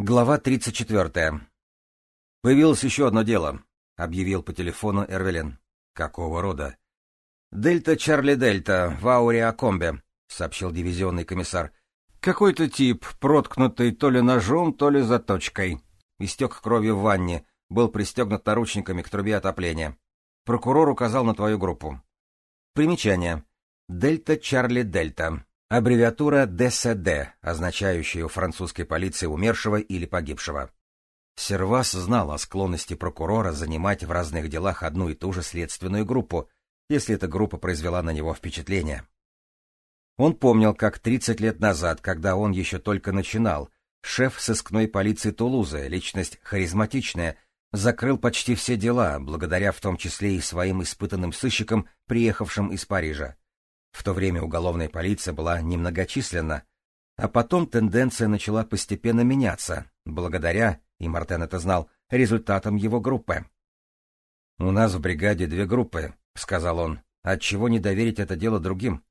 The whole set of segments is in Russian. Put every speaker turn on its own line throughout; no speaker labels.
Глава 34. «Появилось еще одно дело», — объявил по телефону Эрвелин. «Какого рода?» «Дельта Чарли Дельта в Ауриакомбе», — сообщил дивизионный комиссар. «Какой-то тип, проткнутый то ли ножом, то ли заточкой. Истек кровью в ванне, был пристегнут наручниками к трубе отопления. Прокурор указал на твою группу». Примечание. Дельта Чарли Дельта. Аббревиатура ДСД, означающая у французской полиции умершего или погибшего. Сервас знал о склонности прокурора занимать в разных делах одну и ту же следственную группу, если эта группа произвела на него впечатление. Он помнил, как 30 лет назад, когда он еще только начинал, шеф сыскной полиции Тулузы, личность харизматичная, закрыл почти все дела, благодаря в том числе и своим испытанным сыщикам, приехавшим из Парижа. В то время уголовная полиция была немногочисленна, а потом тенденция начала постепенно меняться, благодаря, и Мартен это знал, результатам его группы. «У нас в бригаде две группы», — сказал он. «Отчего не доверить это дело другим?»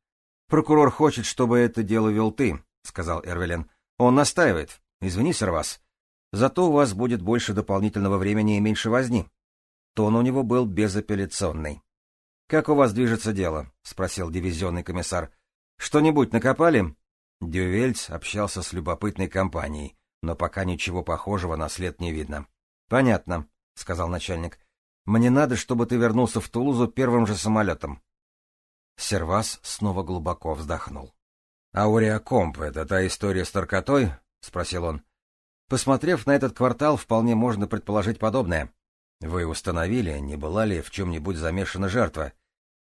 «Прокурор хочет, чтобы это дело вел ты», — сказал Эрвелин. «Он настаивает. Извини, Сервас. Зато у вас будет больше дополнительного времени и меньше возни». Тон у него был безапелляционный. «Как у вас движется дело?» — спросил дивизионный комиссар. «Что-нибудь накопали?» Дювельц общался с любопытной компанией, но пока ничего похожего на след не видно. «Понятно», — сказал начальник. «Мне надо, чтобы ты вернулся в Тулузу первым же самолетом». Сервас снова глубоко вздохнул. «Ауреакомп — это та история с наркотой?» — спросил он. Посмотрев на этот квартал, вполне можно предположить подобное. Вы установили, не была ли в чем-нибудь замешана жертва?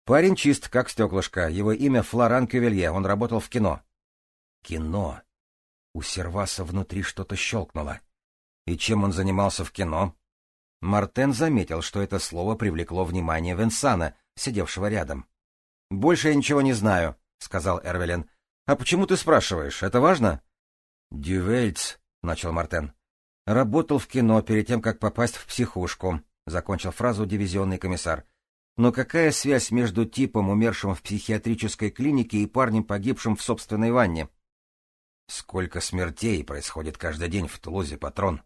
Парень чист, как стеклышко. Его имя Флоран Кювелье, он работал в кино. Кино. У Серваса внутри что-то щелкнуло. И чем он занимался в кино? Мартен заметил, что это слово привлекло внимание Венсана, сидевшего рядом. — Больше я ничего не знаю, — сказал Эрвелин. — А почему ты спрашиваешь? Это важно? — Дювельц, — начал Мартен. Работал в кино перед тем, как попасть в психушку, — закончил фразу дивизионный комиссар. Но какая связь между типом, умершим в психиатрической клинике, и парнем, погибшим в собственной ванне? Сколько смертей происходит каждый день в Тулузе, патрон?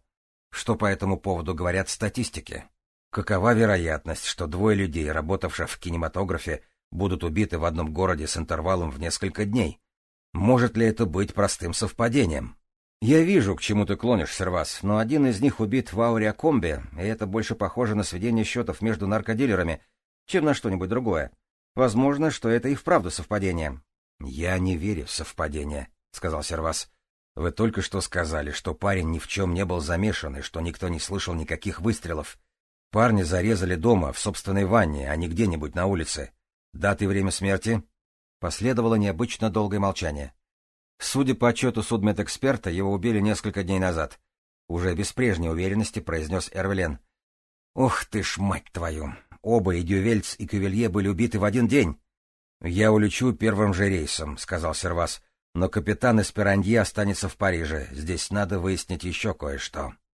Что по этому поводу говорят статистики? Какова вероятность, что двое людей, работавших в кинематографе, будут убиты в одном городе с интервалом в несколько дней? Может ли это быть простым совпадением? «Я вижу, к чему ты клонишь, Сервас, но один из них убит в Ауриакомбе, и это больше похоже на сведение счетов между наркодилерами, чем на что-нибудь другое. Возможно, что это и вправду совпадение». «Я не верю в совпадение», — сказал Сервас. «Вы только что сказали, что парень ни в чем не был замешан и что никто не слышал никаких выстрелов. Парня зарезали дома, в собственной ванне, а не где-нибудь на улице. Даты и время смерти?» Последовало необычно долгое молчание. Судя по отчету судмедэксперта, его убили несколько дней назад. Уже без прежней уверенности произнес Эрвелен. «Ух ты ж, мать твою! Оба, и Дювельц, и Кювелье были убиты в один день!» «Я улечу первым же рейсом», — сказал Сервас. «Но капитан Эсперанье останется в Париже. Здесь надо выяснить еще кое-что».